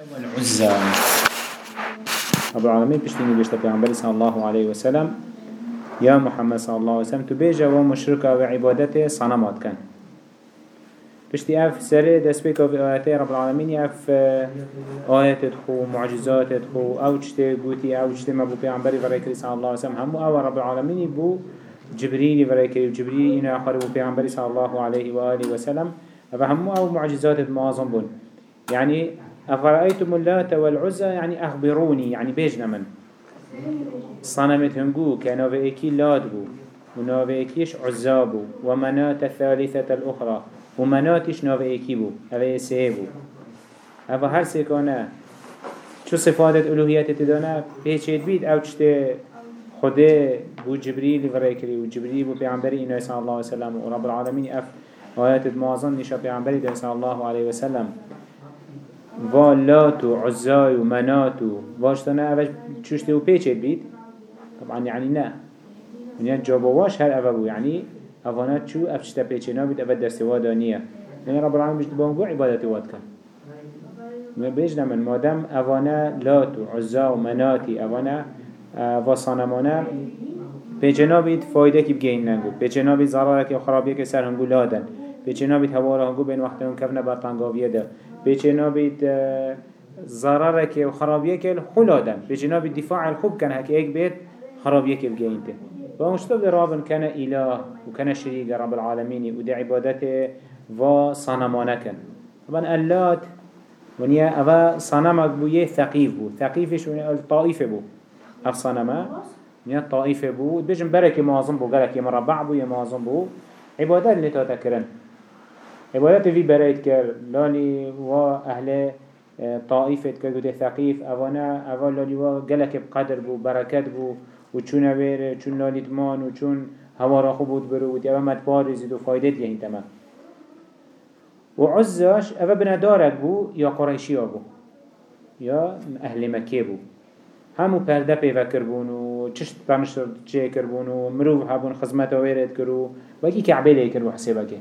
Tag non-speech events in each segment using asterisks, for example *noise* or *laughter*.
والعزى رب العالمين بشتيني بيشتا پیغمبر صلى الله عليه وسلم. يا محمد صلى الله عليه وسلم تبيجا ومشركة وعبادته صنمات كان. بشتي أف سري دست بيكو في آياتي رب العالمين أف آيات تخو معجزات تخو أو چته قوتي أو چته ما بو پیغمبر ورائكري صلى الله عليه وسلم همو آو رب العالمين بو جبريل ورائكري وجبريل أنا آخر بو پیغمبر صلى الله عليه وآله وسلم فهمو آو معجزات معظم بون. يعني أفرأيتم اللات والعزى؟ يعني أخبروني يعني بيجنا من؟ صنمت هنگو كانوا ايكي لات بو ونوفي ايكيش عزى بو ومنات الثالثة الأخرى ومناتش نوفي ايكي بو هذا سيبو هذا هر سيكونا شو صفات الألوهيات تدانا بيشيد بيد أو تشتي خده بو جبريل فريكري وجبريل بو بيعنبري إنه صلى الله عليه وسلم ورب العالمين أف آيات المعظم نشا بيعنبري صلى الله عليه وسلم و لات و عزای و منات و واشتانه اوش چوشته و پیچه بید؟ طبعا يعني نه. يعني جابواش هر اوه بو يعني اوانات چو افشتا پیچه نابید اوه دسته وادانیه يعني رب العالمين بجد بانگو عبادت واد کن بيجنا من مادم اوانا لات و عزا و مناتی. اوانا و صنمانه پیچه نابید فایده کی بگین نگو. پیچه نابید ضراره که خرابیه که سر هنگو لادن. پیچه نابید هوا را هنگو بین وقت هنگو کفنه برطنگاویه ده. بيجنا بيت ضررك وخرابيك الحلادن بيجنا بيت دفاع الخب كان هكي ايك بيت خرابيك الجينته فمشتبه رابن كان إله وكان شريك رب العالمين ودي عبادته وصنمانكن طبعا اللات ونيا أفا صنمك بو يه ثقيف بو ثقيفش ونيا الطائفة بو أف صنما ونيا الطائفة بو بيجن بركي معظم بو قالك يمربع بو يمعظم بو. عبادات اللي تتكرن عبادت في بريت كر لالي و أهل طائفة كر قد ثقيف أوانا أول لالي و قلك بقدر بو بركات بو وچون وير چون لالي تمان وچون هوا را خوب بود برو و تیابا مدبار زید و فایدت یه تمام و عزاش اوه بندارك بو یا قريشي بو یا أهل مكه بو. همو پرده پیوه کربون و چشت پرنشتر چه کربون و مروف هبون خزمت ویرد کرو و اکی کعبه لی کربو حسیبه که.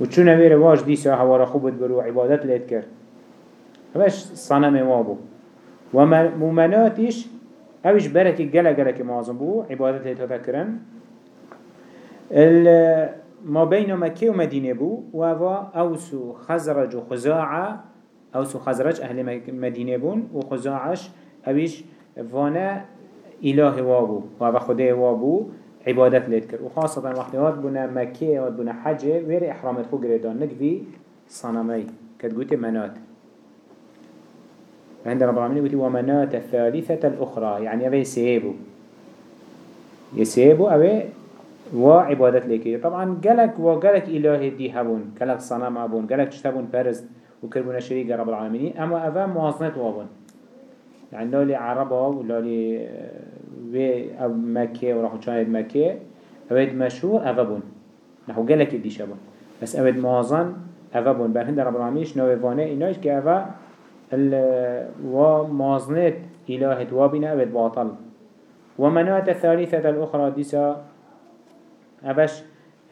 و چون واش دیسا هوارا خوبت برو عبادت لید کرد. همش صنم وابو و مؤمناتش اوش بركي جلا جلا كمعظم بو عبادت لید هذا کرن ما بين مكة ومدينة بو وهو أوس خزرج وخزاعة أوس خزرج أهل مدينة بون وخزاعش أبيش فانا إله وابو وهو خده وابو عبادت لید کرد. و خاصتا وقتی هات بنا مکه هات حجه ویر احرامت خو گردان نگوی صنمی کد گوتی منات. عند رب العالمين قلت ومنات الثالثة الأخرى يعني أبي سيبو يسيبو أبي وعبادت لكي طبعا قالك وقالك إله دي هبون قالك صنم هبون قالك تشتبون فرز وكربون شريك رب العالمين أما أبا موازنة وابون يعني لولي عربا ولولي في أو مكة وراحو شاهد مكة اوید مشهور اوه نحو گلک دی شبون بس اوید موازن اوه بون بر هند رب العالمینش نوه وانه اینایش که اوه و موازنت إلهت وابنا اوید باطل. ومنات الثالثة الأخرى ديسا أبش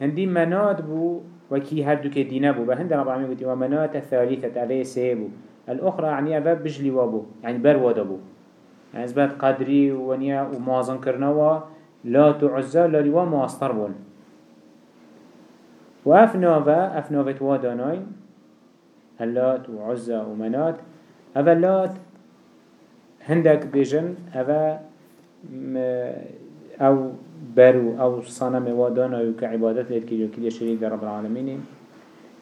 هندي منات بو وكي هردو كدينه بو. بهند رب العالمين قلت ومنات الثالثة أبي سيبو الأخرى يعني أبا بجلي وابو يعني بر وادبو يعني اثبات قدري ونيا وموازن كرنوا لا تعزى لا لوا مواستر بون. وأف نوفا أف نوفا تواداناين اللات وعزى ومنات أفا اللات هندك بيجن أفا أو برو أو صنم وادانا كعبادت لتكيل وكيل شريك رب العالمين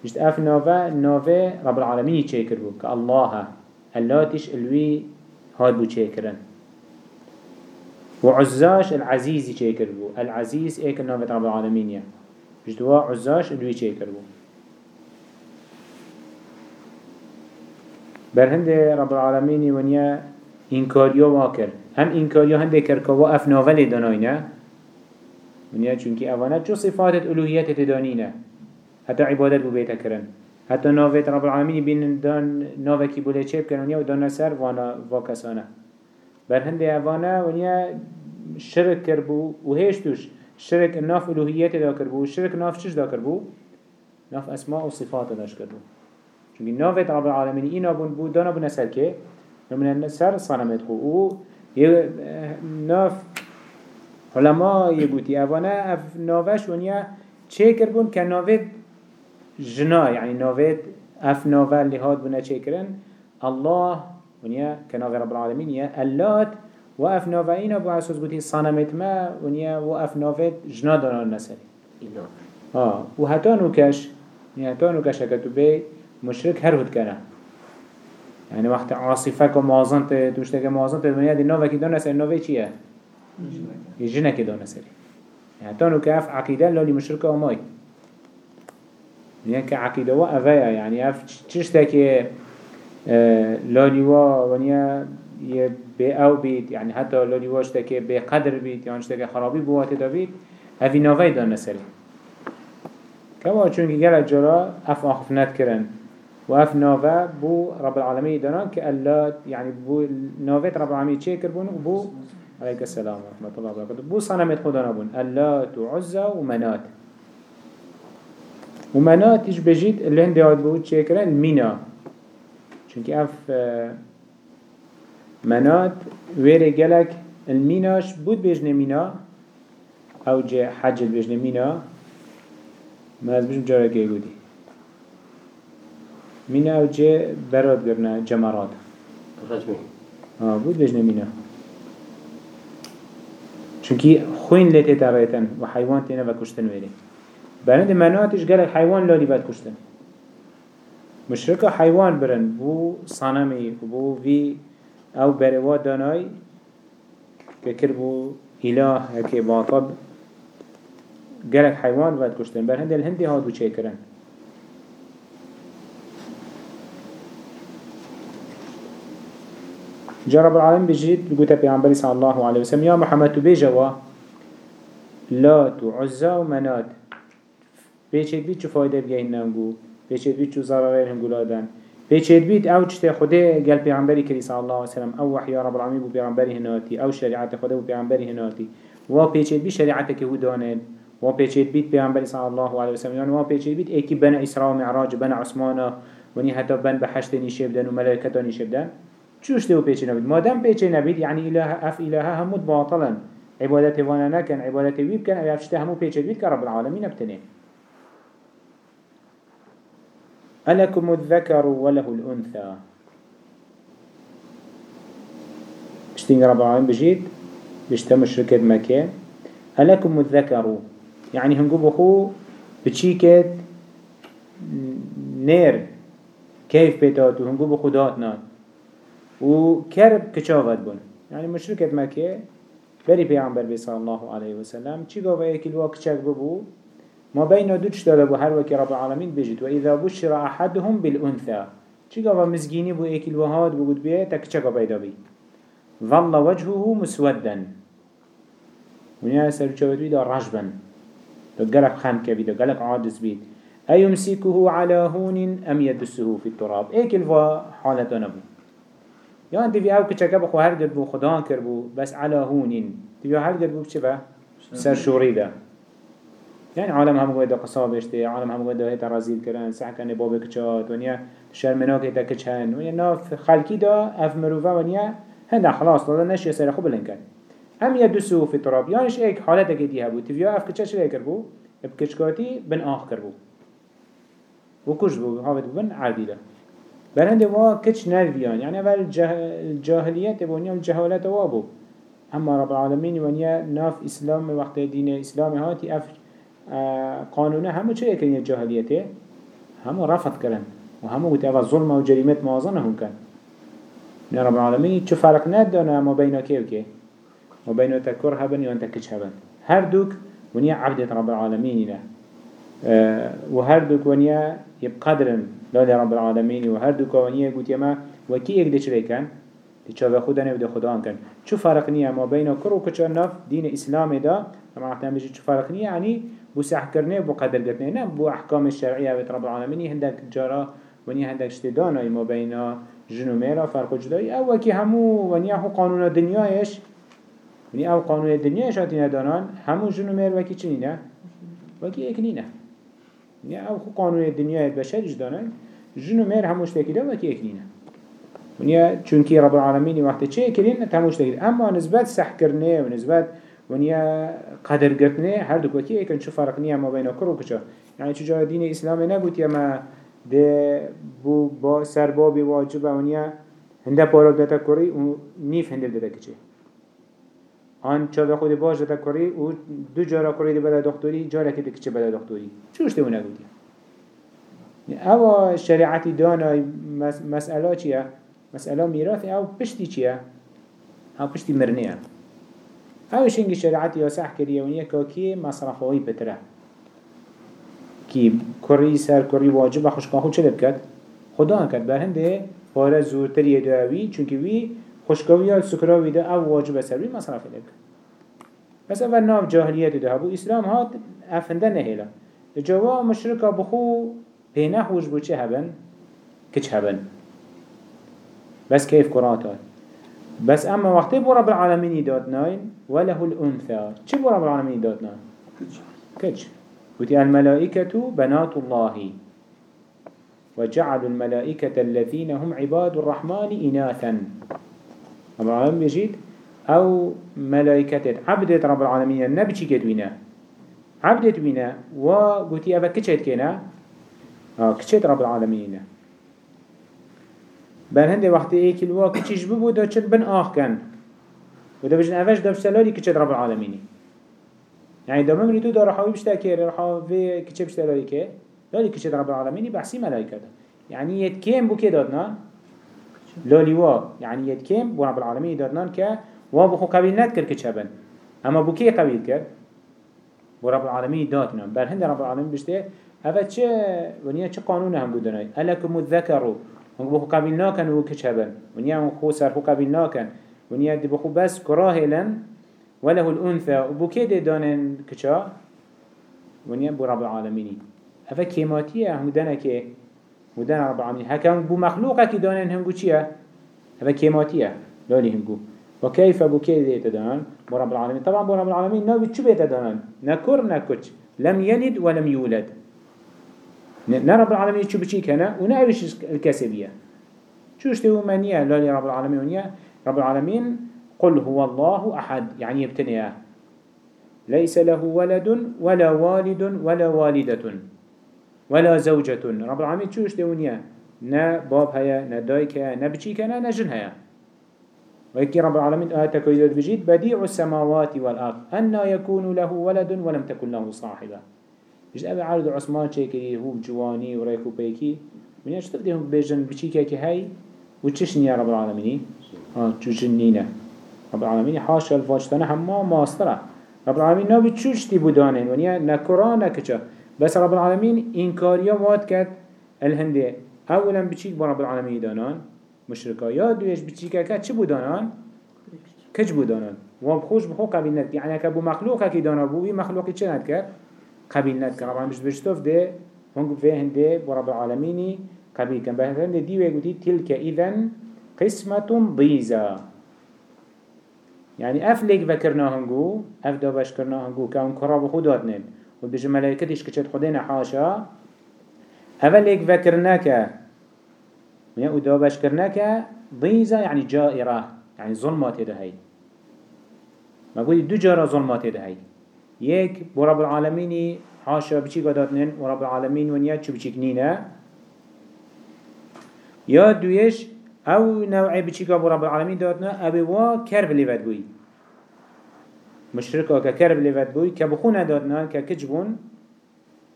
جد أف نوفا نوفا رب العالمين يتشكر بو كالله اللاتش الوي هاد بو چه و عزاش العزيزي چه بو. العزيز إيك نافت رب العالمين يا. جدوا عزاش الوي چه بو. برهند رب العالمين ونيا إنكاريو واكر. هم إنكاريو هنده كركوا آف ناولي داناينا ونيا چونكي اوانا جو صفات الالوهيات تدانينا حتى عبادت بو بيتا كرن حتى نوفت رب العالمين بين دان نوفكي بوله چه بكن ونيا ودان سر وانا واكسانا بر هنده اوانا ونيا شرك كربو وهيش توش شرك الناف الوهيات دا كربو شرك ناف چش دا كربو ناف اسماء و صفات داش كربو چونکه نافت رب العالمین اینا بون بود دانا بون سر که؟ من سر صنمت خو. أو یه ناف علماء يقولي أفانا أف نافش ونيا چه بون؟ که نافت جنا يعني نافت أف نافا اللي هاد بنا کرن؟ الله ونيا كناف رب العالمين يا اللات وأف نافا إينا بو أساس قلتي صنمت ما ونيا وأف نافت جنا دانا النسري آه. وهتا نوكش يعني هتا نوكش هكتو بي مشرك هرهد كنا يعني وقت عاصفك وموازنت توشتك موازنت الدنيا دي نوفا كي دانا سري نوفا چيه؟ كي دانا سري يعني هتا نوكف عقيدة لولي مشركة وماي يعني كعقيدة وأفايا يعني أف تشتكي آه لوليوا ونيا بي أو بيت يعني حتى لوليوا اشتكي بقدر بيت يعني اشتكي خرابي بوات دا بيت هفي نوفاي دانا سري كما چونك جل جرا اف اخفنات كرن واف نوفا بو رب العالمين دانان كألا يعني بو نوفات رب العالمين چه كربون وبو عليك السلام ورحمة الله وبركاته بو صنمت خدانا بون ألا تعزى ومنات ومنات إيش بجيت؟ اللي هندي هاد بو چه كرن المينا چونك اف منات ويري جلك الميناش بود بجنه مينا؟ أو جه حجل بجنه مينا؟ ما از بجم جارة که گودی مينا أو جه براد گرنه جمرات رجمي آه بود بجنه مينا. چونكي خوين لتي تريتن و حيوان تينا و كشتن ويري. برند مناتش قالك حيوان لالي باد كشتن مشركة حيوان برن بو صنمي بو في أو بروا داناي ككر بو إله هكي باطل قالك حيوان باد كشتن برهند الهندي هادو چه کرن جرب العالم بجيت بقوتا بيعنبري صلى الله عليه وسلم يا محمد بيجوا لا تعزى ومنات بيچيت بيت چو فايدة بگهين نمگو بيچيت بيت چو ضررين هنگو لادن بيچيت بيت أو چته خوده قال بيعنبري كري صلى الله عليه وسلم أو وحي رب العالمين بو بيعنبري هناتي أو شريعت خوده بو بيعنبري هناتي و بيچيت بيت شريعتك هو دانن و بيچيت بيت بيعنبري صلى الله عليه وسلم يعني و بيچيت بيت ايكي بنا اسراء ومعراج بنا عثمانا وني حتى بن بحشت نيشبدن وملائكتا نيشبدن چوش دو پیچه نبید مادم پیچه نبید یعنی اله اف اله همود باطلا عبادت وأنا نکن عبادت ویب کن أو افشته همو پیچه بید که رب العالمین ابتنه ألكم الذكر وله الأنثى. بشتين رب بجيت بشتا مشركة مكة ألكم الذكر يعني هنقول بخو بتشيكت نير كيف بيتاتو؟ هنقول بخو داتنا و كرب كچاوت بون. يعني مشركة مكة بري پیغمبر بي صلى الله عليه وسلم. چي قوة الوا كچك ببو؟ ما بين دوش داده بو هر وكي رب العالمين بجد وإذا بشر أحدهم بالأنثى چي قوة مزگيني بو يكي الوهاد بو قد بيه تكچك بيدا بي ظل وجهه مسودا. ونيا سر چاوت بي دا رجبا. دا قلق خان كبي دا قلق عاجز بيت أيمسكه على هون أم يدسه في التراب؟ ايك الوا حالة نبو یا انتی وی أو کچکه بخو هر گرد بو خدا کر بو بس علا هونین تی هر گرد بو بچه سر شوری ده يعني عالم هم قوي دا قصابش دي عالم هم قوي دا هيتا رزيل كرن ساعة كان بابك كچات ونيا شرمناك هيتا كچهن ونيا ناف خلقي دا اف مروفا ونيا هنده خلاص دا نشي سر خو بلن كن هم يدسو في التراب يانش ايك حالتك دي هبو تفيا اف كچش لي كربو بكچكاتي بن آخ كربو وكش بو هاوت بن عادي ده برهند وا كتش نرفيان يعني اول الجاهلية بونيا الجهالة وابو اما رب العالمين ونيا ناف اسلام وقت دين اسلام هاتي اف قانونه همو چه يكن الجاهلية همو رفض كرن وهمو بتابع ظلم وجريمة موازنهم كان من رب العالمين چه فرق ندانا ما بين كيف كي ما بين تكر هبن وانت كتش هبن. هر دوك ونيا عبدة رب العالمين له أه وهر دوك ونيا يبقدرن لالي رب العالمين و هر دو كوانيه قوت يما وكي اك دي چري كان دي چاوه خدا نو دي خدا كان چو فرق نيه ما بين كر و كچر نف دين اسلام دا؟ طبعا إحنا بيجي چو فرق نيه يعني بو سح بو قدر قرنه نه بو احكام الشرعية بيت رب العالمين هندك جارا ونيه هندك اشتدانا ما بين جنو ميرا فرق جداي أو وكي همو ونيه هو قانون الدنيا إيش ونيه أو قانون إيش هاتين دانان همو مير وكي چنينه وكي اكنينه يعني أو قانون الدنيا البشر جدانه جنو مير هموش تكيدا وكي اكنينه ونیا چونکی رب العالمین وقت چه کرین تموش تگید اما نسبت سح کرنه و نسبت ونیا قدر گرتنه هر دو کوکی ایکن چه فرق نیه ما بین کرو کجا. یعنی چجا دین اسلام نگوت یا ما ده بو با سربابی واجبه ونیا هنده پارا داتا کری و نیف هنده داتا کچه. آن چاوه خود باش داتا کری و دو جارا کری ده بلا دکتوری جارا که کچه بلا دکتوری چوش ده نگوت او شریعتی دانا مسئله چیه؟ مسألة ميراث أو بشتي چيا أو اوش هنگی شریعت یاسح کریه که یکا کی مصرف هایی پتره کی کری سر کری واجب خوشکان خود چه کرد؟ خدا کرد. بر هنده پاره زورتر یه دعوی چونکه وی خوشکاوی یا سکراوی ده او واجب سر وی مصرف لکه بس اول نام جاهلیت ده بو اسلام ها افنده نهیلا جوا مشرکا بخو پینه خوش بو چه هبن؟ کچ هبن؟ بس کیف قرآن بس أما وقت بو رب العالمين داتناين وله الأنثى. چه بو رب العالمين داتناين كتش قلت الملائكة بنات الله. وجعلوا الملائكة الذين هم عباد الرحمن إناثا. رب العالمين بيجيد أو ملائكة عبدت رب العالمين النبي كدوينة عبدت وينا وقلت أبا كتشت كينا آه كتشت رب العالمين بر هنده وقتی ایکی الوا کچیش ببو دا چل بن آخ کن و دا بجن اوش دا بشتلالی کچه رب العالمینی. يعني دا ممنی تو دا رحاوی بشتا که رحاوی کچه بشتلالی که لالی کچه رب العالمینی بحثی ملائکه دا يعني يتكيم بو كي دادنا؟ لولي وا. يعني يتكيم بو رب العالمين دادنا كا وا بخو قبيل نتكر كتشبن اما بو كي قبيل كر بو رب العالمين دادنا. بل هند رب العالمين بشته هذا چه ونيا چه قانون هم بودناي ألكم الذكر هنگو بخو قبیل ناکن و کچبن. ونیا هنگو خو سر خو قبیل ناکن. ونیا دی بخو بس کراهلن وله الانثى. وبو كده دانن كچا ونیا بو رب العالمين افا كيماتيه هم دانا كي ودانا رب العالمين هكا بو مخلوقه كي دانن هنگو چيه افا كيماتيه لالي هنگو بو. كده تدان بو رب العالمين طبعا بو رب العالمين نو بتشو بيتدانن نكر نكوش لم يلد ولم يولد نه رب العالمين شو كنا ونا أيش الكسبية شو اشتهوا منيا لا رب العالمين ونيا رب العالمين قل هو الله أحد يعني يبتنيه ليس له ولد ولا والد ولا والدة ولا زوجة. رب العالمين شو اشتهوا ونيا نا باب هيا نا دايك هيا نا بشي كنا نا جن هيا ويكي رب العالمين آتك ويدد بجيد بديع السماوات والأرض أن يكون له ولد ولم تكن له صاحبة. بيش أبي عرض عثمان شكري هو جواني وريكو بيكي من يش تبديهم بيجن بشيكا كهي وتششني يا رب العالمين ها تشجنينا رب العالمين حاشا الفاجتنا هما ماسترا رب العالمين نبي تشوشتي بودانين ونيا نكران نكشا بس رب العالمين إنكاريا واد كات الهندي أولا بشيك برب العالمين دانان مشركا يا دويش بشيكا كات شو بودانان كج بودانان وبخوش بخو قبيلنات يعني كابو مخلوقا كي دانا بو مخلوقي چند كات قبيل نت كان ربعان مش بشتوف ده هنگو فيهن ده برب العالميني قبيل كان بهن ده دي ويقولي تلك إذن قسمة ضيزة. يعني أفلك ذكرنا هنگو أفدا بشكرنا هنگو كون كراب خداتنن وبيجي ملائكتش كشت خدينا حاشا. أفلك ذكرناك يعني ودا بشكرناك ضيزة يعني جائرة يعني ظلمات ده هاي ما قولي دو جارة ظلمات ده هاي يك برب العالمين حاشا بچي قداتنن ورب العالمين ونيا چو بچيك نينا يا دويش أو نوعي بچي قد برب العالمين داتنا ابي وا كرب لفت بوي مشركا ككرب لفت بوي كبخونا داتنا ككجبون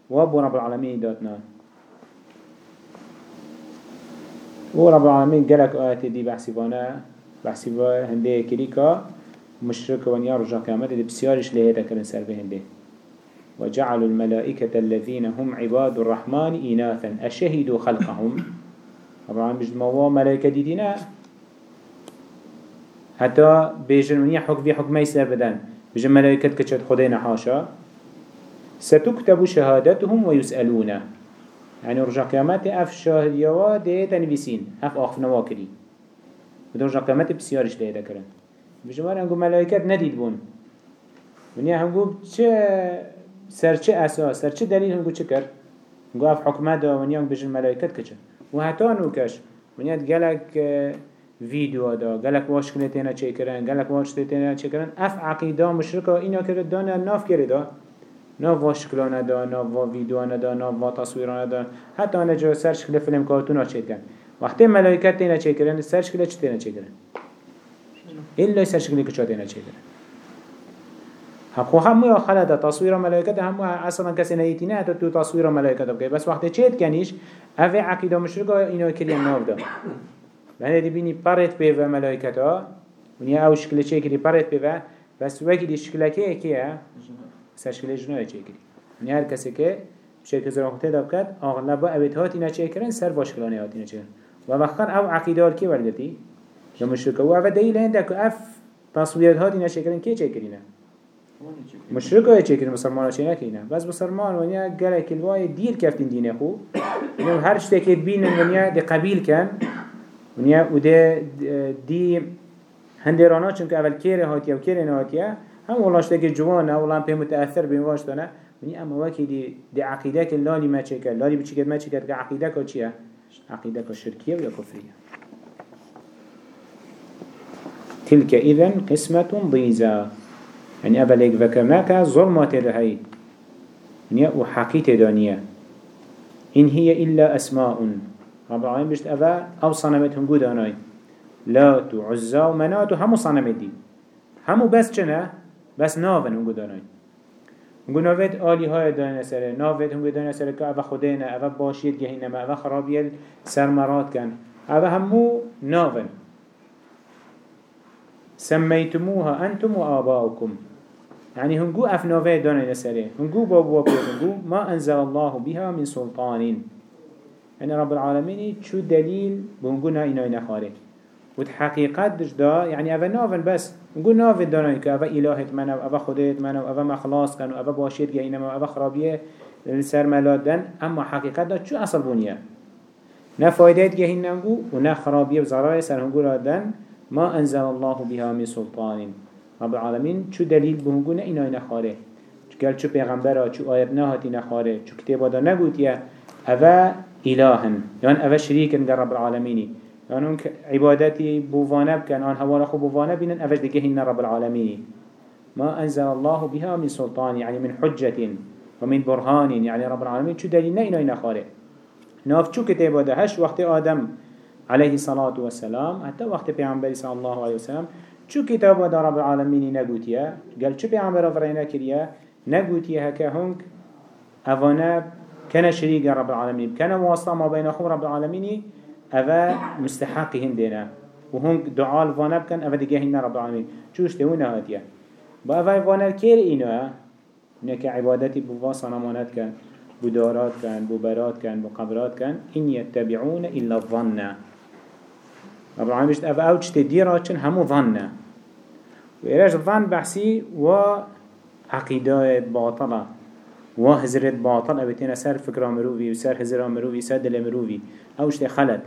وابو رب العالمين داتنا ورب العالمين قالك آيات دي بحسي فانا هنده كريكا مشرك ونيا رجع كامل دي بسيارش لهذا كان سر بهنده وجعلوا الملائكة الذين هم عباد الرحمن إناثا. أشهدوا خلقهم؟ *laughs* طبعا مش موا ملائكة دي دينا. حتى بيجن ونيا حكم في حكم يسر بدن. بيجن ملائكة كتشت خدينا حاشا. ستكتب شهادتهم ويسألون يعني رجع كامات أف شاهد يوا دي تنفيسين أف أخف نواكري ودرجع كامات بسيارش لهذا كرن بجمال هنگو ملائكت ندید بون. ونیا هنگو چه سر چه اساس سر چه دلیل هنگو چه کرد هنگو اف حکمه دا ونیا هنگو بجن ملائكت کچه. و حتی نوکش ونیاد گلک ویدیو دا. گلک واش کنه چه کرن گلک واش تینا چه کرن. اف عقیده مشرکا اینا کرد دانا ناف کرده ناف واش کلانه دا ناف وا ویدیو دا ناف وا تصویرانه دا. حتی آنه جو سرش کل فیلم کارتون ها چه کن وقتی ملائکت تینا چه کرن کل چه تینا چه کرن؟ إلا سرشكلي كشات هنا شيء هبخو هم يا تصویر تصوير ملائكة هم أصلا كسنا يتينا حتى تو تصویر ملائكة بكي بس وقت چهت كنيش أفي عقيدة مشرقة إنو كليم ناف من بعد بله بینی پارت پیو بيوه ملائكة ونیا او شکل چیک کری پارت پیو، بس وگی دی شکل که کیه سر شکل جنوه چه هر کسی که شکل زران خطه داب کرد اغلب اوید هاتی چیکرن سر باشکلانه یاد اینا کرن و وقتا او عقیدار کی ورگتی؟ یا مشرکه و او دلیل هنده که اف تصویرات هاتی چه کرن که چه کرینه مشرک های چه کنه مسلمان ها چه نکنه بس مسلمان ونیا گره کلوای دیر کفتین دینه خو. ونیا هر شته که بینن ونیا دی قبیل کن. ونیا و ده دی هنده رانا چون که اول کره هاتیه و کره نهاتیه. هم ولاشته که جوانه ولان پی متأثر بین واشتانه ونیا اما وکی دی, دی عقیده که لالی ما چه کرد؟ لالی بچی کرد؟ ما چه کرد؟ که عقیده که چیه؟ عقیده که شرکیه و یا کفریه. تلك إذن قسمة ضيزى. يعني أبليك ذكرناك ظلمة لهي يعني وحقيت دانية إن هي إلا أسماء. رب العالمين بشت أبا أو صنمت هم قود أناي. لا تعزى ومنات همو صنمت دي همو بس چنه؟ بس ناون هم قود أناي. نقول نوفت آلی های دانه سره. نوفت هم دانه سره که اوه خودینه اوه باشید گهینه اوه خرابیل سرمرات کن. اوه همو ناون سميتموها أنتم وآباؤكم. يعني هنقو أفنوفي دانا نسره هنقو بابو هنقو ما أنزل الله بها من سلطان. يعني رب العالمين شو دليل بهنقونا إنا إنا خارج وتحقيقات دش دا يعني أفا نافن بس نقول نافن دانا كأفا إلهت منا وأفا خديت منا وأفا مخلاص كان وأفا باشيت جاينا وأفا خرابية السر ملادن أما حقيقات دا شو أصل بنيا نا فايدات جاهين نقول ونا خرابية وزرارة سر هنقول لادن ما أنزل الله بها من سلطان. رب العالمين شو دليل بهنگو نه اینا نخاره. قال شو پیغمبره شو آیت نهاتی نخاره. شو کتابه دا نگوت یا اوه الهن. یان اوه شریکن در رب العالمين یان اون عبادتی بوفانه بکن آن هوا خو بوفانه بینن اوه دگه رب العالمين ما أنزل الله بها من سلطان يعني من حجة ومن برهان يعني رب العالمين شو دليل اینا نخاره. ناف شو كتابه ده هش وقت آدم عليه الصلاة والسلام. حتى وقت پیغمبر صلى الله عليه وسلم چو کتاب دا رب العالمین نگوتیه گل چو پیغمبر آفرینه کریه؟ نگوتیه هکه هنگ اوانا كان شريك رب العالمين كان واسطة ما بين أخو رب العالمين أفا مستحقهن دينا وهم دعاء الفانب كان أفا دقاهن رب العالمين شوش تهونا هاتيا بأفا الفانا الكير إنوها إنك عبادتي بوا صنمانات كان بدارات كان ببرات كان بقبرات كان إن يتبعون إلا الظن. رب العالمين أفا أوجت ديرات همو ظنّا وإيراج ظن بحثي و عقيدة باطلة و هزرت باطل أبتين سر فكرة مروفي و سر هزرة مروفي سر دل مروفي أو اشتي خلد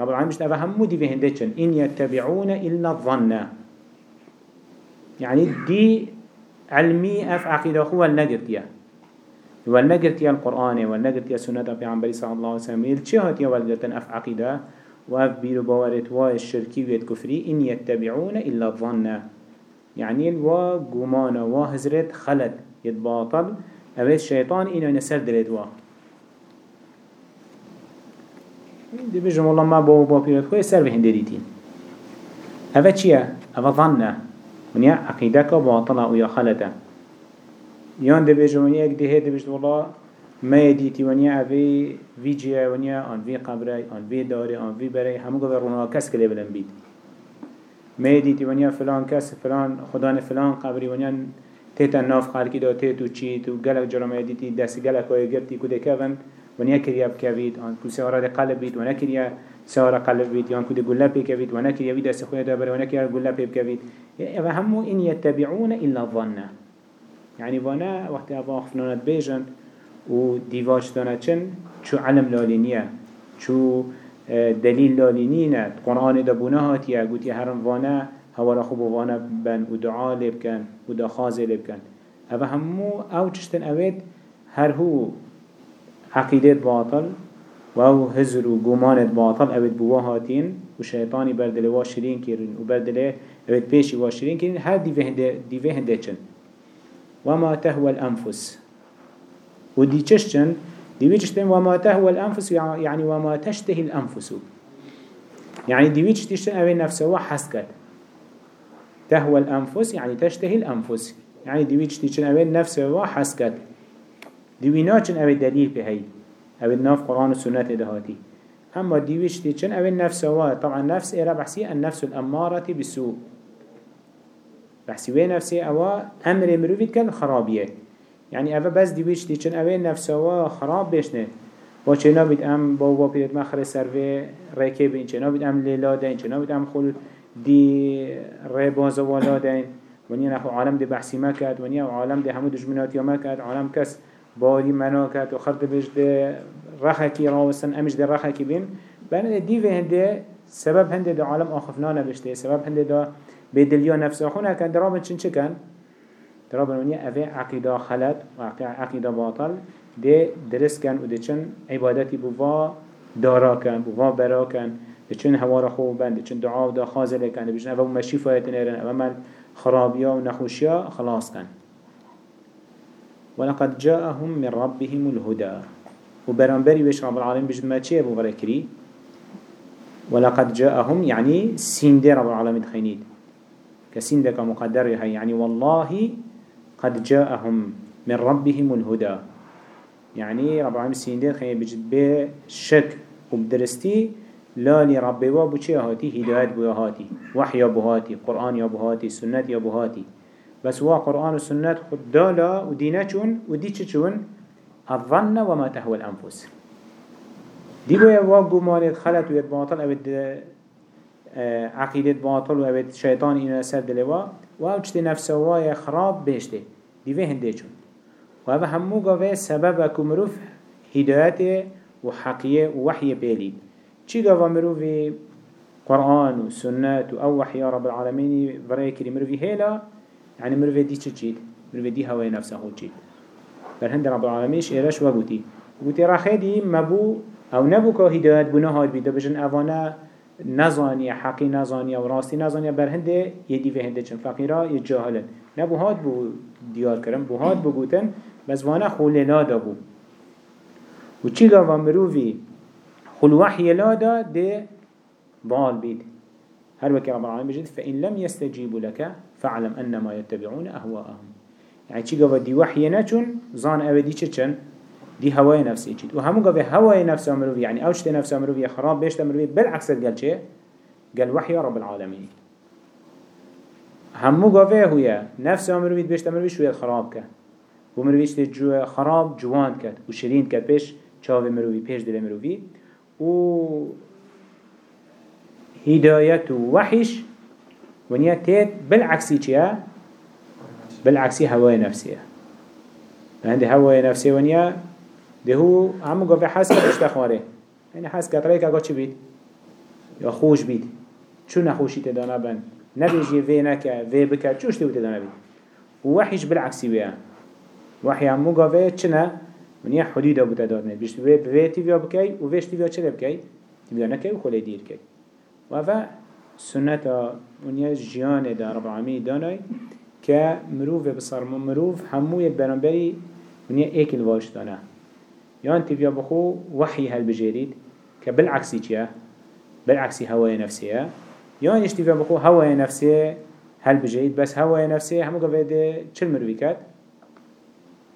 رب العالمين مش أفهم مودي في هندتشن إن يتبعون إلا الظن يعني دي علمي أف عقيدة هو النقرتيا والنقرتيا القرآن والنقرتيا سنة بيعنبري صلى الله عليه وسلم الشيء هاتيا والدتن أف عقيدة وأف بيرو بوارت والشركي والكفري إن يتبعون إلا الظن. يعني الوا قمانا وا هزرت خلد يتباطل. اوه الشيطان إنه نسر دلت وا. دي بجم الله ما بابا بابا بيرت خوي سر بهن ديتين. اوه چيه؟ اوه ظنه ونيا عقيدك باطلة ويا خلدة. يان دي بجم ونيا اك دي دي بجم الله ما يديتي ونيا اوه فيجيا ونيا آن في قبره آن في داري آن في بري همو قبر رونا كس كلي بلن بيت میدی تی ونیا فلان کس فلان خدان فلان قبری ونیا تیتا ناف خالکی دا تیتو چی تو گلک جرم دیتی دست گلک های گرتی کده کون ونیا کریا بکوید آن کل سوارا قلب بید ونیا کریا سوارا قلب یان کده گله پی کوید ونیا کریا بید دست خویا دابر ونیا کریا گله پی بکوید و همو این یتبعون الا الظن يعني وأنا وقت أبا خفنانت بيجن و ديواش دانتشن شو علم لالينية شو دلیل لالی نینه قرآن دا بونه هاتیه گوتی هرم وانه هوا خوب وانه بن. و دعا لیب کن. و دا خازه لیب کن. اوه همو أو چشتن اوید هر هو عقیدت باطل و هزر و گمانت باطل اوید بوا هاتین و شیطانی بردل وا شرین کرن و بردل اوید پیشی وا شرین کرن هر دیوه هنده چن. وما تهوى الأنفس. ودي چشن ديوي چشتن وما تهوى الأنفس يعني وما تشتهي الأنفس. يعني ديوي چشتن اوه نفسه حسكت تهوى الأنفس يعني تشتهي الأنفس. يعني ديوي چشتن اوه نفسه حسكت ديوي ناچن اوه دليل بهي اوه ناف قرآن والسنة دهاتي أما ديوي چشتن اوه نفسه طبعا نفس إيرا بحسي النفس الأمارة بالسوء بحثي وين نفسي أوا أمر مروفيت كان خرابية. يعني اوه بس ديويش دي چن نفس نفسه خراب بشنه. با چه نابید ام با با پیدت مخر سروه رکه بین؟ چه نابید ام لیلا دین؟ چه نابید ام خلود دی ری لا دین؟ ونیا نخو عالم دی بحثی ما کرد ونیا عالم دی همو دجمناتی یا ما کرد. عالم کس باری منا کرد و خرد رخه کی راوستن امش دی رخکی بین. بنا و هنده سبب هنده دی عالم آخفنا نبشته سبب هنده دا به دلیا نفس خونه کند درابن چن کن؟ درابن ونيا أفي عقيدة خلط وعقيدة باطل دي درس كان وده چن عبادتي بوا دارا كان بوا برا كان دي چن هوا را خوب بند دي چن دعا دا خازله كان دي بجن أفا مشي فايت نيرن أفا من خرابيا ونخوشيا خلاص كان ولقد جاءهم من ربهم الهدى. وبرانبري بيش رب العالمين بجد ما چه ابو بركري ولقد جاءهم يعني سين دي رب العالمين خينيد كسين دك مقدر هي يعني والله قد جاءهم من ربهم الهدى. يعني رب العالمين سيندين خير بجد بشك وبدرستي لا لرب وابو چه هاتي هدايات بو هاتي وحي بو هاتي قرآن يا بو هاتي سنة يا بو هاتي بس هو قرآن وسنة خد دالا ودينا چون ودي چون؟ الظن وما تهوى الأنفس. دي بو يواقو مالت خلط ويد باطل أو عقيدة باطل و اوید شیطان اینو سر دلوا و أو چتی نفسه وای خراب بهشته دیوه هنده چون و أو همو گاوه سبب اکو مروف هدایت و حقیه و وحی بیلید چی گاوه مروفی قرآن و سنت و أو وحی رب العالمين برای کری مروفی هیلا يعني مروفي دي چید مروفي دي هوای نفسه خود چید بر هند رب العالمینش ایرش و گوتی. گوتی رخی دی مبو أو نبو که هدایت بنا هاد بیده بجن اوانه نزانية حقي نزانية وراسي نزانية برهنده يدي في هنده چن فقيرا يجاهلن نبو هاد بو ديار کرن بو هاد بو گوتن بس وأنا خول لادا بو. و چی گاوا مروفي خول وحي لادا ده بال بيد هر وكي رب العالمين بجد فإن لم يستجيبوا لك فاعلم أنما يتبعون أهواءهم. يعني چی گاوا دي وحي نچون زان اودي چه چن دي هواي نفسي چيت وهمو قوي هواي نفس مروي يعني اوشت نفس مروي خراب بيشت مروي بالعكس قال چه قال وحي رب العالمين همو قوي هو نفس مروي بيشت مروي شوية خراب كه ومرويش جو خراب جوان كد وشرين كد بيش چاوي مروي بيش دل مروي و هداية وحش ونيا تيت بالعكسي چه بالعكسي هواي نفسيه عندي هواي نفسي ونيا دهو همه گفه حس که بشته خواره. یعنی حس کتره که اگه چی بید؟ یا خوش بید. چون نخوشی تدانه بند. نبیجی وی نکه وی بکر. چوش دهو تدانه بید؟ وحیش بالعکسی بیا وحی همو گفه نه؟ من یه حدود بوده دارنه بیشت وی وی تیویا بکی و ویش تیویا چه بکی تیویا نکه و خلی دیر که و و سنت من یه جیان دا رب دانای که مروف بصر مروف هموی یک برانبری من یه ایکل واش دانه يان تبيا بخو وحي هل بجيريد كبالعكسي چيا بالعكسي هواي نفسية. يان يش تبيا بخو هواي نفسية هل بس هواي نفسية همو قفه ده چل مروي كات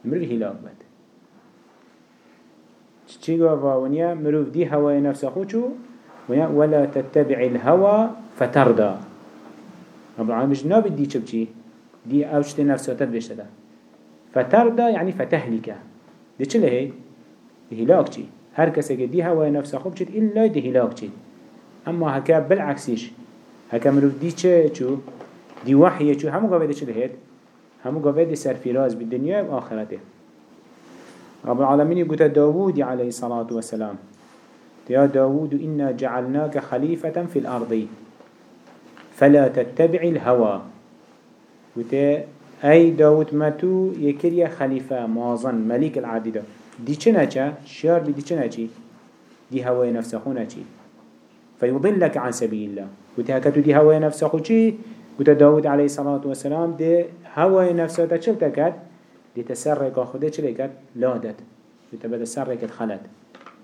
مروي هلاك بد چي قفا ونيا مروف دي هواي نفسه خوچو ونيا ولا تتبع الهوى فترضى. رب العالمين مش نابد دي چبچي دي اوشت نفسه تدبشت ده. فترضى يعني فتهلك دي چله هي هلاك چی هر کسی که دی هوای نفس خوب چید إلا دی هلاك چید اما هكا بالعكسيش هكا مروف دي چه چو؟ دي وحيه چو؟ همو قوه دي چه دهید؟ همو قوه دي سرفراز بالدنيا و آخرته. رب العالمين يقول داود عليه الصلاة والسلام يا داود إنا جعلناك خليفة في الأرض. فلا تتبع الهوى قلت أي داود ماتو يكريا خليفة موازن ملك العديدة دي چه نچه؟ شیار بی دی چه نچی؟ دي هواي نفس خونا چي فيضلك عن سبيل الله وتهكتو دي هواي نفس خو چي وتا داود عليه الصلاة والسلام دي هواي نفسه چل تكت دي تسرق خده چل كت لادت دي تبدا سرقت خلت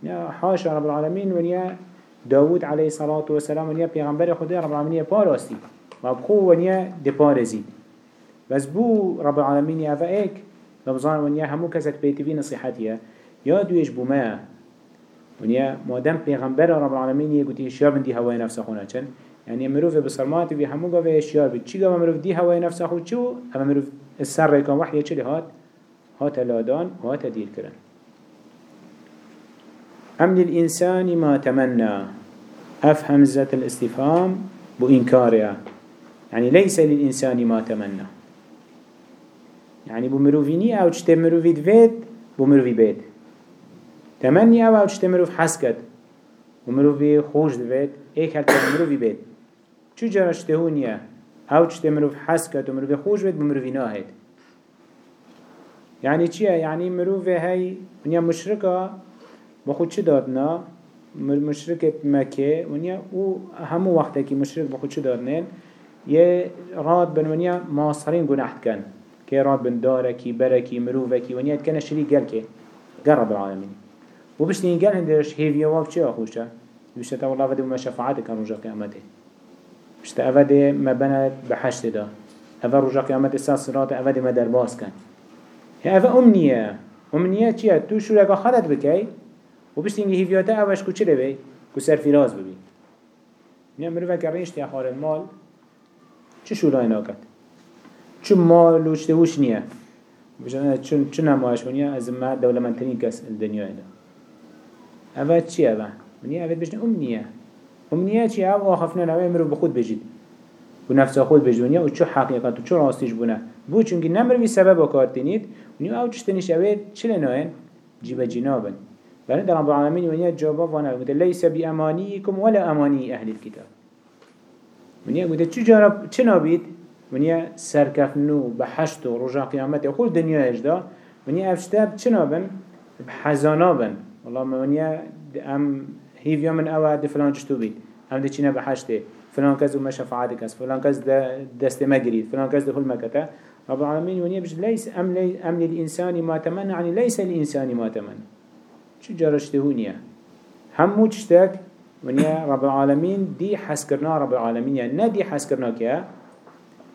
يا حاشا رب العالمين ونيا داود عليه الصلاة والسلام ونيا پیغمبر خده رب العالمين پاراستی. وابخو ونيا دي پارزید بس بو رب العالمين يا فايك لبزان ونيا همو كسك بيتي في نصيحتيه يا دويش بو ما ونيا مادام پیغمبر رب العالمين يقول اشياء بندي هواي نفس خونه چن يعني مروف بسرمات في همو قوي اشياء بد چي قوي مروف دي هواي نفس خو چو اما مروف السر ريكم وحي چلي هات؟ هات لادان وهات دير كرن أم للإنسان ما تمنى أف همزة الاستفهام بإنكارها يعني ليس للإنسان ما تمنى يعني بمروفيني أو تشتى مروفي دفيد بمروفي بيت تمني أو تشتى مروف حسكت ومروفي خوش دفيد ايك هل مروفي بيت شو جرى اشتهونيا أو تشتى مروف حسكت ومروفي خوش بيت بمروفي ناهد يعني چيه يعني مروفي هاي ونيا مشركة بخود چه دادنا مشرك مكة ونيا و همو وقتا كي مشرك بخود چه دادنين يه راد بن ونيا ماصرين گناحت كان كي راد بن داركي بركي مروفكي ونيا كان شريك قال كي قال رب العالمين. وبشتين قال هندش هيفيا واف چه أخوشتا بشتا والله فدي وما شفاعتك كان رجا قيامته بشتا أفدي ما بنت بحشت دا. أفا رجا قيامته ساس صراط أفدي ما درباس كان أفا أمنية أمنية چيه تو شو لك خلط بكي وبشتين هيفياتا أوش كو چه بي كو سر فراز ببي که ریشت یا خار المال چه ناکد چه مال و چه وش نیه. بجانه چون چه نمایش ونیا از ما دولمنترین کس الدنیا ده اوه چی اوه؟ ونیا اوه بجنه ام نیه. ام نیه چی؟ اوه آخفنا نوه مرو بخود بجید. و نفس خود بجونیا و چه حقیقت و چه راستیش بونه. بو چونکه نمروی سبب آکار تینید ونیا أو چشتنیش اوه چه لناین جیب جنابن بل در رب العالمين ونيا جوابا وأنا قلت ليس بأمانيكم ولا أماني أهل الكتاب. ونيا قلت شو جرب شو نبيت ونيا سركفنو بحشتو رجع قيامته كل دنيا يجدا ونيا أفشتاب شو نبن بحزانا بن والله ونيا أم هيفيا من أوا دفلان شتو بيت أم دي چينا بحشته فلان كز وما شفاعتك كز فلان كز دست ما قريد فلان كز دخل مكتا رب العالمين ونيا بج ليس أم, لي أم للإنسان ما تمنى يعني ليس للإنسان ما تمنى چو جارشته هونيا همو تشتك ونيا رب العالمين دي حسكرنا رب العالمين يعني نا دي حسكرنا كيا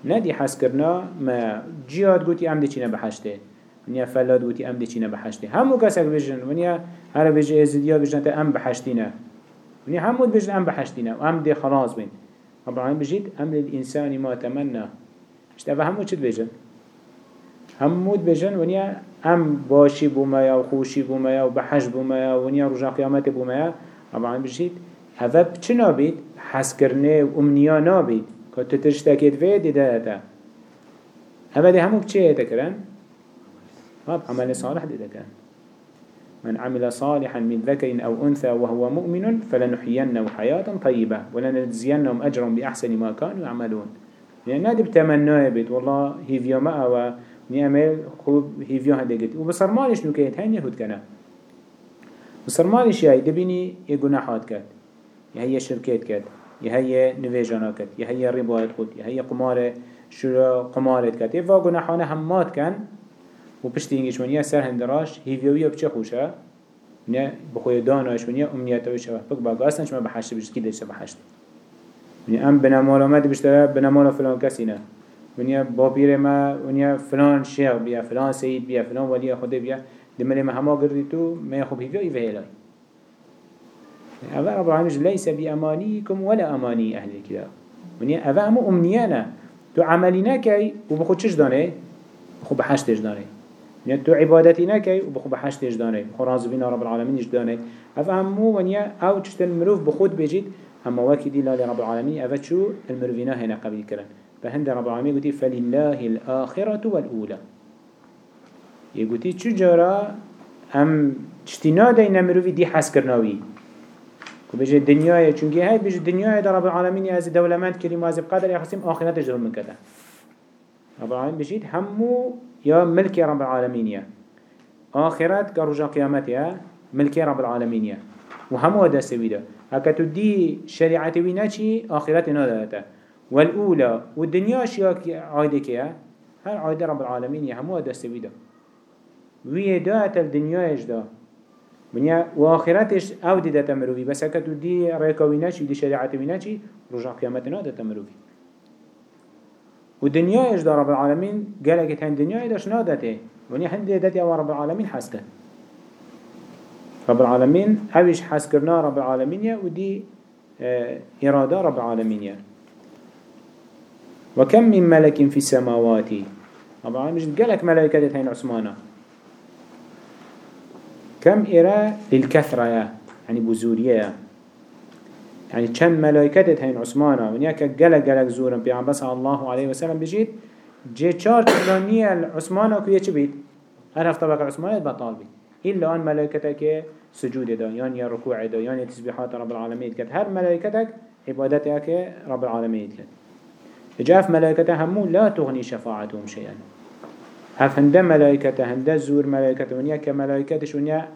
نا دي حسكرنا ما جياد قوتي ام چينا بحشته ونيا فلاد قوتي ام چينا بحشته همو كسك بجن ونيا هر بجي ازديا بجن تا ام بحشتنا ونيا همو بجن ام بحشتنا وام دي خلاص بين رب العالمين بجيت ام للإنسان ما تمنى اشتفا همو چد بجن؟ همود بجن ونيا ام باشي بومايا وخوشي بومايا وبحش بومايا ونيا رجع قيامت بومايا طبعا بجيت هذا بچنا بيت حس كرنه وامنيا نابيت كنت تشتكيت فيه دي داتا هذا دي همو بچه يتكرن هاب عمل صالح دي دكان من عمل صالحا من ذكر أو أنثى وهو مؤمن فلنحيينه حياة طيبة ولنجزينهم أجرهم بأحسن ما كانوا يعملون. يعني نادي بتمنى بيت. والله هي في يوم أو نعمل خوب هيفيو هنده قلت. وبصرمانش نوكيت هين يهود كنا. بصرمانش يهي دبيني يقناحات كات. يهي شركات كات. يهي نفيجانا كات يهي ربايت خود يهي قمار شو قمارت كات يفا قناحانا همات كان وبشتينجش ونيا سر هندراش هيفيوية بچه خوشه. نه بخوی دانایش ونیا امنیت وش بک باقی أصلا شما بحشت بجد کی داشته؟ بحشت ونیا ام بنامال آمد بشتره بنامال فلان کسی نه. ونیا با پیر ما ونیا فلان شیخ بیا فلان سید بیا فلان ولی خود بیا. دملی ما همه گردی تو ما خوب هیوی ایوه أبا رب العالمين ليس بأمانيكم ولا أماني أهل الكتاب. ونيا أبا أمو أمنيانا تو عملنا كي وبخود چش دانه بخود بحشتش دانه ونيا تو عبادتنا كي وبخود بحشتش دانه بخود رازبين رب العالمين اش دانه أبا أمو ونيا أو چشت المروف بخود بجيد أما واكي دي لرب العالمين أبا شو المروفينا هنا قبل كرن. فهند رب العالمين قلتي فلله الآخرة والأولى. يقولي جارا؟ أم چتنا دينا مروفي دي حس كرناوي كو بيجي الدنيا چونكي هاي بيجي الدنيا دا رب العالمين يازي دولمات كريم وازي بقدر يخصيم آخرات جرم من كده رب العالمين بيجي همو يا ملك رب العالمين يا آخرات كرجا قيامت يا ملك رب العالمين يا وهمو دست بيدا هكا تدي شريعة وينا چي آخرت نادتا والأولى والدنيا شياك عايدة كيا هر عايدة رب العالمين يهمو دست بيدا ويه داتا الدنيا اجدا منيا وآخرتش أو دي داتا مروفي بس ريكا وينا چي ودي شريعة وينا چي رجع قيامتنا داتا مروفي ودنيا اجدا رب العالمين قالك هن دنيا ايداش نادته ونيا هندي داتي أو رب العالمين حسكت رب العالمين هاوش حس كرنا رب العالمين يا ودي إرادة رب العالمين يا وكم من ملك في السماوات رب العالمين قالك ملائكة هين عثمانا كم إرى للكثرة يا؟ يعني بزورية يعني كم ملائكة هين عثمانا ونيا كجلك جلك زورا بيعم بس الله عليه وسلم بجيت جي چار تلانية العثمانا كوية چه بيت؟ هر هفته بقى عثمانية بطال بيت. إلا أن ملائكتك سجود دا يعني يا ركوع دا يعني تسبيحات رب العالمين كت. هر ملائكتك عبادتك رب العالمين كت. جاف ملائكته همو لا تغني شفاعتهم شيئا. هف هنده ملائكته هنده زور ملائكته ونيا كملائكتش ونيا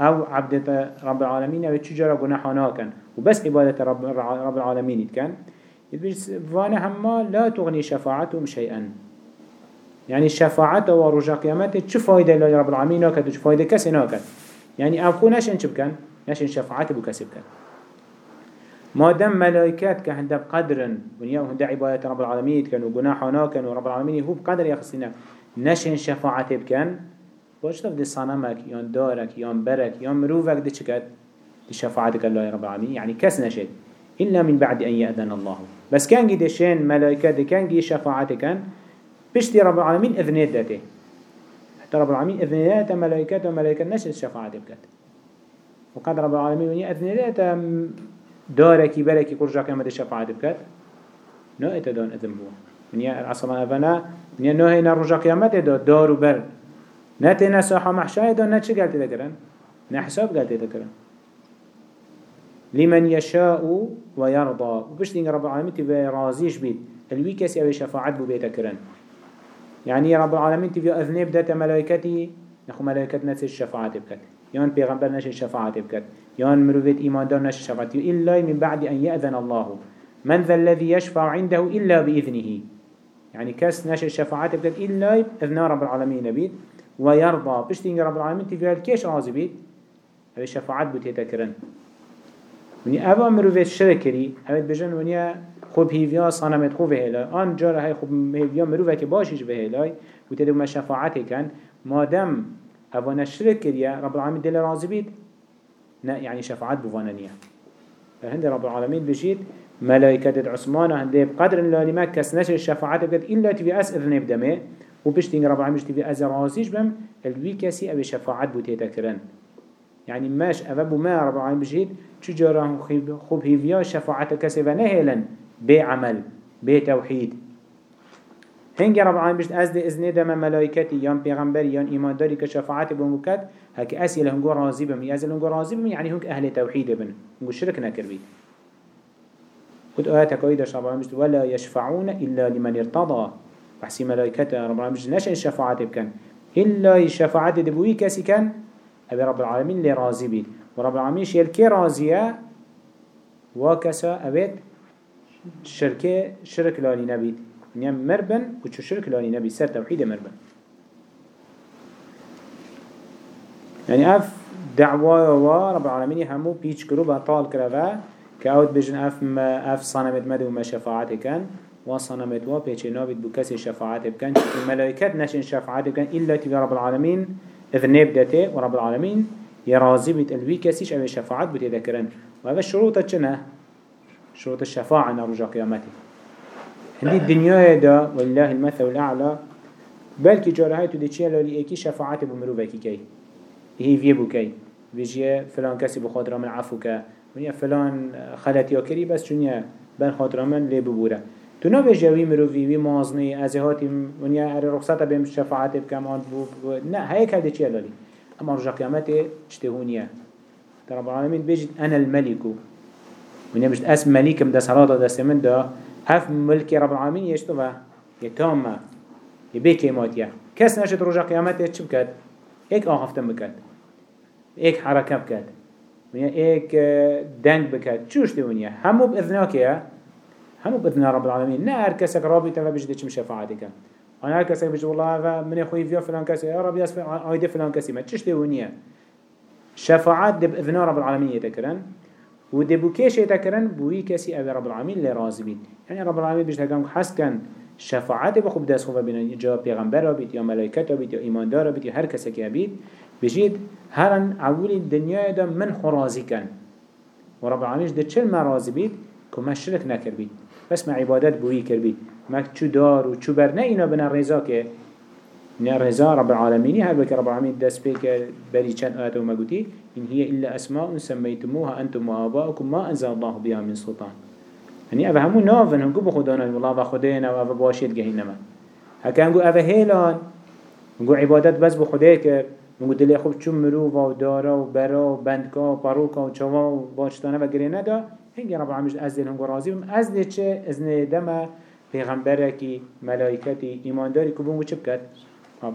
أو عبد رب العالمين أو تشجر جناحنا كان وبس عبادة رب, رب العالمين كان فانا هما لا تغني شفاعتهم شيئا يعني الشفاعة ورجاء قيامته چه فايدة الله رب العالمين ناكد وچه فايدة كسي ناكد يعني أبخو نشن چه بكن نشن شفاعة بو كسي بكن ما دام ملائكات كهنده بقدرن ونيا وهنده عبادة رب العالمين كان وقناحنا كان ورب العالمين هو بقدر يخصينا نشن شفاعة بكن باش تفدي صنمك يان دارك يان برك يان مروفك دي چكت دي شفاعتك الله رب العالمين يعني كس نشد إلا من بعد أن يأذن الله. بس كان جي دشين ملائكات كان جي شفاعتك بشتي رب العالمين إذنيت داته حتى رب العالمين إذنيت ملائكات وملائكات نشر الشفاعة بكت وقد رب العالمين وني إذنيت داركي بركي كرجا كما الشفاعة بكت نو اتدان إذن بوا وني العصر أفنا وني نو هنا رجا قيامته دا دار وبر نتنا ساحة محشاية دا نتش قلت ذكرن نحساب قلت ذكرن لمن يشاء ويرضى وبشتين رب العالمين تبقى رازيش بيت الوي كسي أو شفاعة بو بيتكرن يعني رب العالمين تبي أذنب دات ملائكتي نخو ملائكت نسي الشفاعة بكت يان پیغمبر نشي الشفاعة بكت يان مروفيت إيمان دار نشي الشفاعة إلا من بعد أن يأذن الله من ذا الذي يشفع عنده إلا بإذنه يعني كس نشي الشفاعة بكت إلا إذن رب العالمين بيت ويرضى بشتين رب العالمين تبي الكيش راضي بيت هذه الشفاعة بتيتكرن وني أبا مروفيت شركري أبد بجن ونيا خوب هیویا صنمت خوب هلای آن جارة های خوب هیویا مروفه که باشیش به هلای و تدو ما شفاعت کن مادم اوان شرک کریه رب العالمین دل راضی بید نه يعني شفاعت بوانانية فهند رب العالمين بجيت. ملائكة عثمان هنده بقدر الله لما كس نشر الشفاعات بقد إلا تبي أس إذن بدمه وبشتين رب العالمين تبي أز رازيش بم الوي كسي أبي شفاعت بوتيتا يعني ماش أبو ما رب العالمين بجيت شجرة خوب هيفيا شفاعت كسي ونهلا بعمل بتوحيد هنگی رب العالمین بشت از ده ازنه دم ملائکتی یا پیغمبری یا ایمانداری که شفاعت بونگو کد هک اسی لهنگو راضی راضی بمی یعنی هنگ أهل توحید بن هنگو بید قد داشت رب العالمین بشت ولا يشفعون الا لمن ارتضى بحثی ملائکت رب العالمین بشت نشن شفاعت بکن الا شفاعت دبوی کسی کن ابي رب العالمين اللي راضي بید ورب العالمين شيل كي راضيه وكسا أبيت شركه شرك لاني نبي يعني مربن وشو شرك لاني نبي سر توحيد مربن يعني اف دعوة و رب العالمين همو بيش كرو بطال كروا كأود بجن اف ما اف صنمت مدو ما شفاعت كان وصنمت و بيش نابد بكسي شفاعت كان الملائكات نشن شفاعت كان إلا تبي رب العالمين إذ نبدته ورب العالمين يرازي بيت الوي كسيش أو شفاعت بتذكرن وهذا الشروط تشنه شروط الشفاعة نرجع قيامته هندي الدنيا دا والله المثل الأعلى بلكي جارهاي تو دي لولي ايكي شفاعت بمروفكي كي هي في بو كي بيجي فلان كسي بخاطر من عفوك ونيا فلان خلت يا كري بس شنيا بن خاطر من لي ببورا تو نو بجوي مروفي وي مازني ازهاتي ونيا ار رخصتا بهم شفاعت بكمان بو نه هيك هدي چي لولي اما رجع قيامته اجتهونيا رب العالمين بيجي أنا الملك ونیا بشت اس ملیکم دا صلاة دست من دا هف ملك رب العالمين يشتوه يتامه يبي كيماتيا كس نشد رجع قيامته چه بكت ايك آخفتن بكت ايك حركة بكت ونیا ایک دنگ بکد چوش دی ونیا همو بإذنا که همو بإذنا رب العالمين نه هر کسک رابی تفا بجده چم شفاعتی کن أنا هر کسک بجده والله و من خوی فيا فلان کسی يا رب يسفع عايده فلان کسی ما چش دی ونیا شفاعت دی بإذنا رب العالمين يتكرن و دی بو کش يتكرن بوی کسی أو رب العالمين اللي راضي بید يعني رب العالمين بجده کم حس کن شفاعت بخوب دست خوبه بین جا پیغمبر بید یا ملائکت بید یا ایماندار بید یا هر کسی که بید بجید هرن اول الدنيا دا من خرازي كان. ورب العالمين ده چل مرازي بيت كما شرك نكر بيت. بس ما عبادت بوي كر بيت. ما چو دار و چو بر نه اینا بنا رضا که نه رضا رب العالمين هل بك رب العالمين دست بيك بري چند آيات وما قلتي إن هي إلا أسماء سميتموها أنتم وآباؤكم ما أنزل الله بها من سلطان. يعني أفا همو نافن هم قبو خدانا والله وخدينا وأفا باشيت جهنما هكا هنقو أفا هيلان هنقو عبادت بس بخديك دلی خوب چون مروف و دارا و برا و بندکا و پروکا و چوا و باچتانه و گره ندا هنگی رب العالمین از دل هنگو راضی بم از دل چه؟ از ندم پیغمبره کی ملائکتی ایمانداری که بونگو چه بکد؟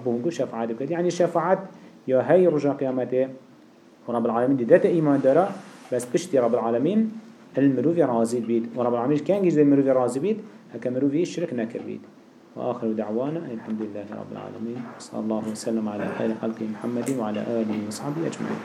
بونگو شفاعت بکد. یعنی شفاعت یا هی رجا قیامته و رب العالمین دیدت ایمان دارا بس پشتی رب العالمین المروف راضی بید. و رب العالمین کن گیز المروف راضی بید هکا مروفی شرک نکر بید. وآخر دعوانا الحمد لله رب العالمين صلى الله وسلم على خير خلقه محمد وعلى آله وصحبه أجمعين.